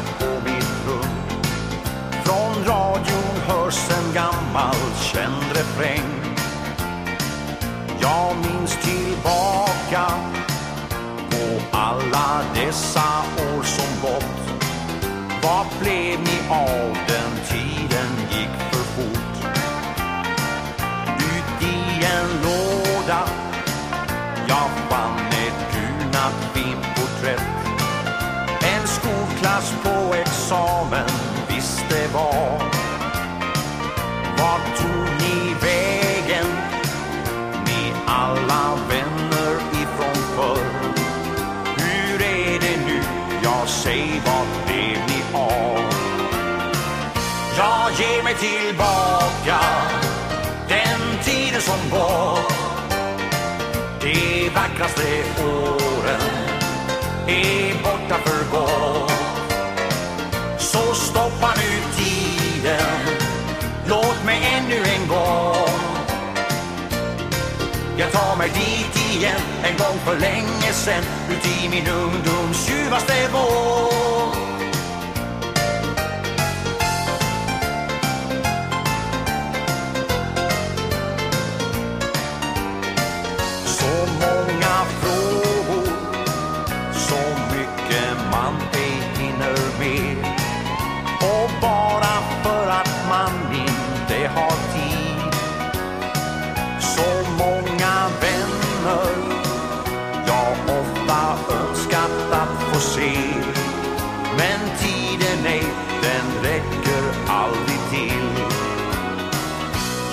här på mitt rum. Från radion hörs en gammal känd refräng. Jag minns tillbaka på alla dessa år som gått. Vad blev ni av det? Klass på examen, visst det var. Vart tog ni vägen ni alla vänner ifrån förr? Hur är det nu? Jag säg, vad blev ni av? Jag ger mig tillbaka den tiden som var. De vackraste åren är borta för gott. Ta mig dit igen, en gång för länge sen, ut i min ungdoms ljuvaste vår.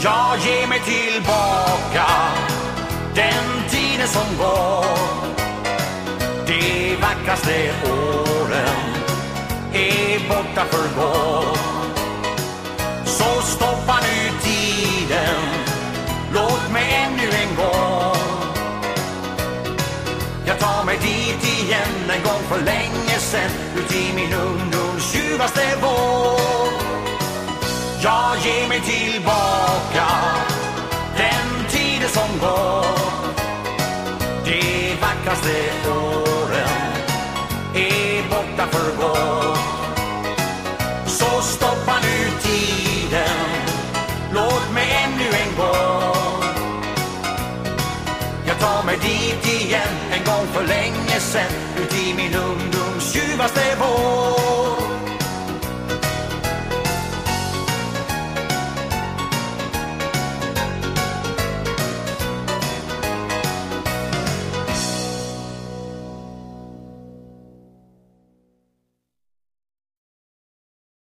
Jag ger mig tillbaka den tiden som var. De vackraste åren är borta för gott. Så stoppa nu tiden. Låt mig ännu en gång. Jag tar mig dit igen en gång för länge sen Ut i min ungdoms ljuvaste vår. Jag ger mig tillbaka den tiden som gått. De vackraste åren är borta för gott. Så stoppa nu tiden. Låt mig ännu en gång. Jag tar mig dit igen en gång för länge sen Ut i min ungdoms ljuvaste vår